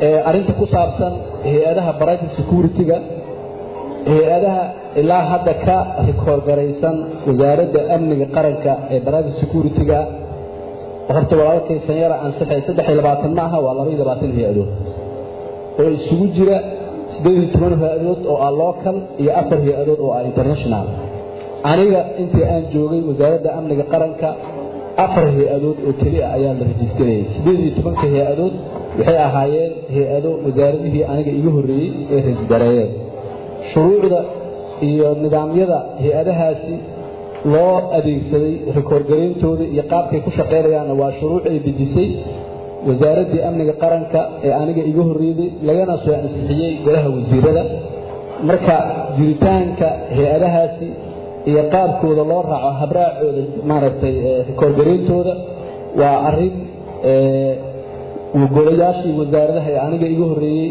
arrinta ku saabsan hay'adaha private security-ga hay'adaha ilaa hadda ka rikoorgaraysan wasaaradda amniga qaranka ee private security-ga. Horta walaalkay sanyara ansixay saddex iyo labaatan ma aha waa laba iyo labaatan hay'adood. Oo isugu jira siddeed iyo toban hay'adood oo ah local iyo afar hay'adood oo ah international. Aniga intii aan joogay wasaaradda amniga qaranka afar hay'adood oo keli ah ayaa la rajistarayay siddeed iyo tobanka hay'adood waxay ahaayeen hay'ado wasaaradihii aniga iga horreeyey ee rajisdareeyeen shuruucda iyo nidaamyada hay'adahaasi loo adeegsaday rikoorgarayntooda iyo qaabkay ku shaqaynayaanna waa shuruuc ay dejisay wasaaraddii amniga qaranka ee aniga iga horreeyey lagana soo ansixiyey golaha wasiirada. Marka jiritaanka hay'adahaasi iyo qaabkooda loo raaco habraacooda maaragtay rikoorgarayntooda waa arrin golayaashii wasaaradaha aniga iga horreeyey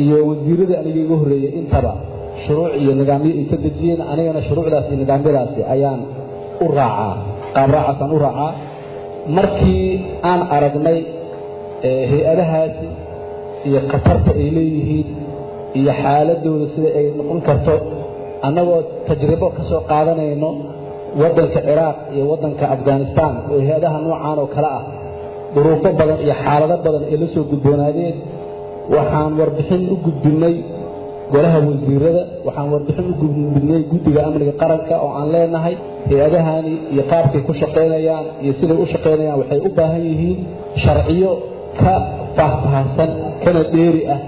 iyo wasiiradii aniga iga horreeyey intaba shuruuc iyo nidaamyo ay ka dejiyeen anigana shuruucdaas iyo nidaamyadaasi ayaan u raacaa qaabraacaasaan u raacaa. Markii aan aragnay hay'adahaasi iyo khatarta ay leeyihiin iyo xaaladooda sida ay noqon karto annagoo tajribo ka soo qaadanayno waddanka ciraaq iyo waddanka afghanistan oo hay'adaha noocaan oo kale ah duruufo badan iyo xaalado badan ay la soo gudboonaadeen. Waxaan warbixin u gudbinnay golaha wasiirada. Waxaan warbixin u gudbinay guddiga amniga qaranka oo aan leenahay hay'adahani iyo qaabkay ku shaqaynayaan iyo siday u shaqaynayaan waxay u baahan yihiin sharciyo ka faahfaahsan kana dheeri ah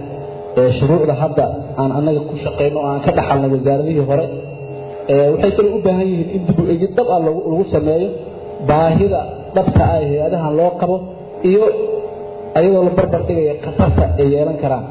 ee shuruucda hadda aan annaga ku shaqayno oo aan ka dhaxalnay wasaaradihii hore. Waxay kale u baahan yihiin in dib u egid dhab ah lagu sameeyo baahida dhabka ah ee hay'adahan loo qabo iyo ayadoo la barbar dhigaya khatarta ay yeelan karaan